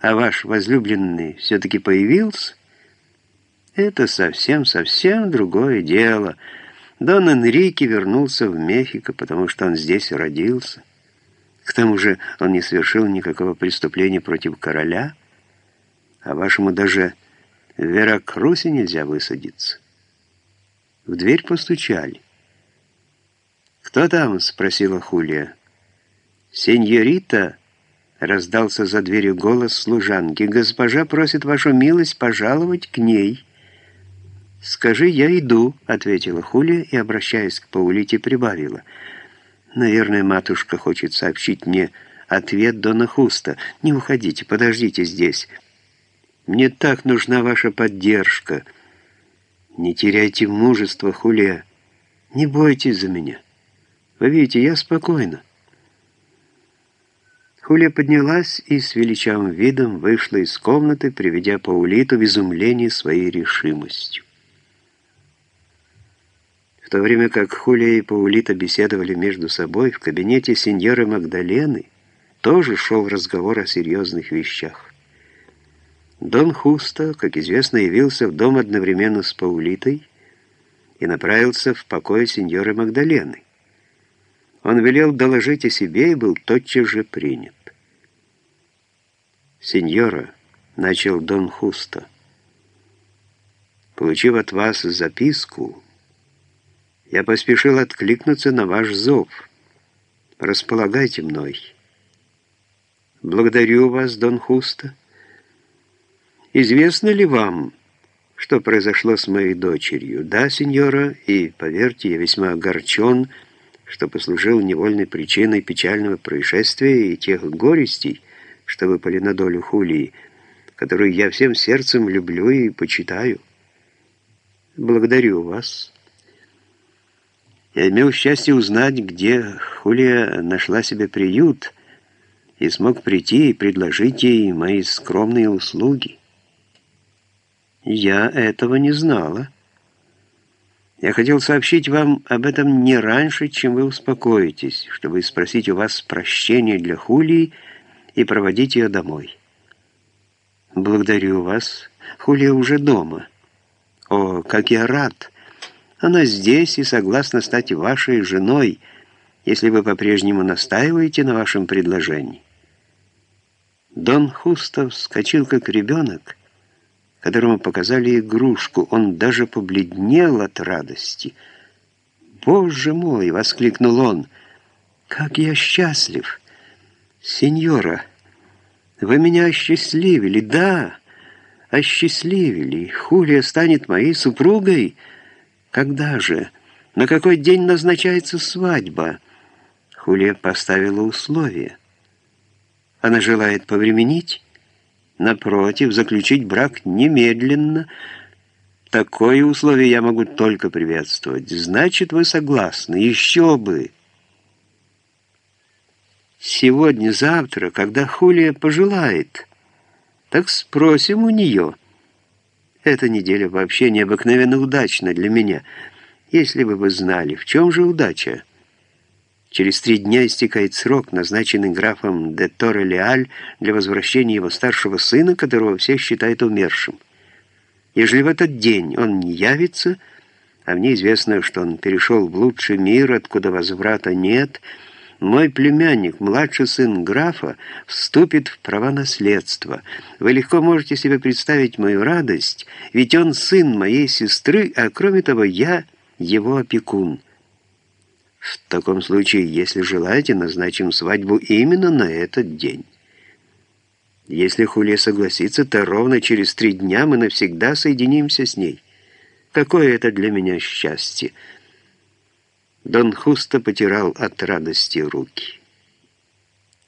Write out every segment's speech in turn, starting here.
а ваш возлюбленный все-таки появился, это совсем-совсем другое дело. Дон Энрике вернулся в Мехико, потому что он здесь родился. К тому же он не совершил никакого преступления против короля, а вашему даже в Веракрусе нельзя высадиться. В дверь постучали. «Кто там?» — спросила Хулия. «Сеньорита!» — раздался за дверью голос служанки. «Госпожа просит вашу милость пожаловать к ней». «Скажи, я иду», — ответила Хулия и, обращаясь к Паулите, прибавила. «Наверное, матушка хочет сообщить мне ответ Дона Хуста. Не уходите, подождите здесь. Мне так нужна ваша поддержка. Не теряйте мужества, Хулия. Не бойтесь за меня. Вы видите, я спокойна». Хулия поднялась и с величавым видом вышла из комнаты, приведя Паулиту в изумление своей решимостью. В то время как Хулия и Паулита беседовали между собой, в кабинете сеньоры Магдалены тоже шел разговор о серьезных вещах. Дон Хуста, как известно, явился в дом одновременно с Паулитой и направился в покой сеньоры Магдалены. Он велел доложить о себе и был тотчас же принят. «Сеньора», — начал Дон Хуста, — «получив от вас записку, я поспешил откликнуться на ваш зов. Располагайте мной. Благодарю вас, Дон Хуста. Известно ли вам, что произошло с моей дочерью? Да, сеньора, и, поверьте, я весьма огорчен, что послужил невольной причиной печального происшествия и тех горестей, что выпали на долю Хулии, которую я всем сердцем люблю и почитаю. Благодарю вас. Я имел счастье узнать, где Хулия нашла себе приют, и смог прийти и предложить ей мои скромные услуги. Я этого не знала. Я хотел сообщить вам об этом не раньше, чем вы успокоитесь, чтобы спросить у вас прощения для Хулии и проводить ее домой. Благодарю вас. Хулия уже дома. О, как я рад! Она здесь и согласна стать вашей женой, если вы по-прежнему настаиваете на вашем предложении». Дон Хустов вскочил как ребенок, которому показали игрушку. Он даже побледнел от радости. «Боже мой!» — воскликнул он. «Как я счастлив! Сеньора, вы меня осчастливили, да, осчастливили. Хулия станет моей супругой». Когда же? На какой день назначается свадьба? Хулия поставила условие. Она желает повременить? Напротив, заключить брак немедленно. Такое условие я могу только приветствовать. Значит, вы согласны. Еще бы. Сегодня-завтра, когда Хулия пожелает, так спросим у нее — эта неделя вообще необыкновенно удачна для меня. Если бы вы знали, в чем же удача? Через три дня истекает срок, назначенный графом де Торре-Леаль для возвращения его старшего сына, которого все считают умершим. Ежели в этот день он не явится, а мне известно, что он перешел в лучший мир, откуда возврата нет, — мой племянник, младший сын графа, вступит в права наследства. Вы легко можете себе представить мою радость, ведь он сын моей сестры, а кроме того, я его опекун. В таком случае, если желаете, назначим свадьбу именно на этот день. Если Хулия согласится, то ровно через три дня мы навсегда соединимся с ней. Какое это для меня счастье!» Дон Хуста потирал от радости руки.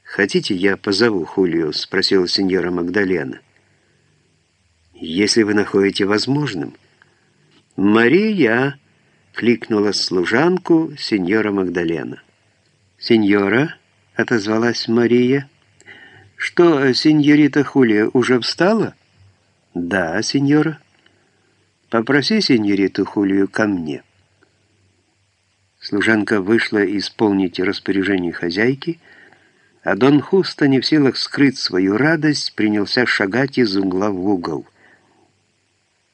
«Хотите, я позову Хулио?» — спросила сеньора Магдалена. «Если вы находите возможным». «Мария!» — кликнула служанку сеньора Магдалена. «Сеньора?» — отозвалась Мария. «Что, сеньорита Хулия уже встала?» «Да, сеньора». «Попроси сеньориту Хулию ко мне». Служанка вышла исполнить распоряжение хозяйки, А Дон Хуста, не в силах скрыть свою радость, принялся шагать из угла в угол –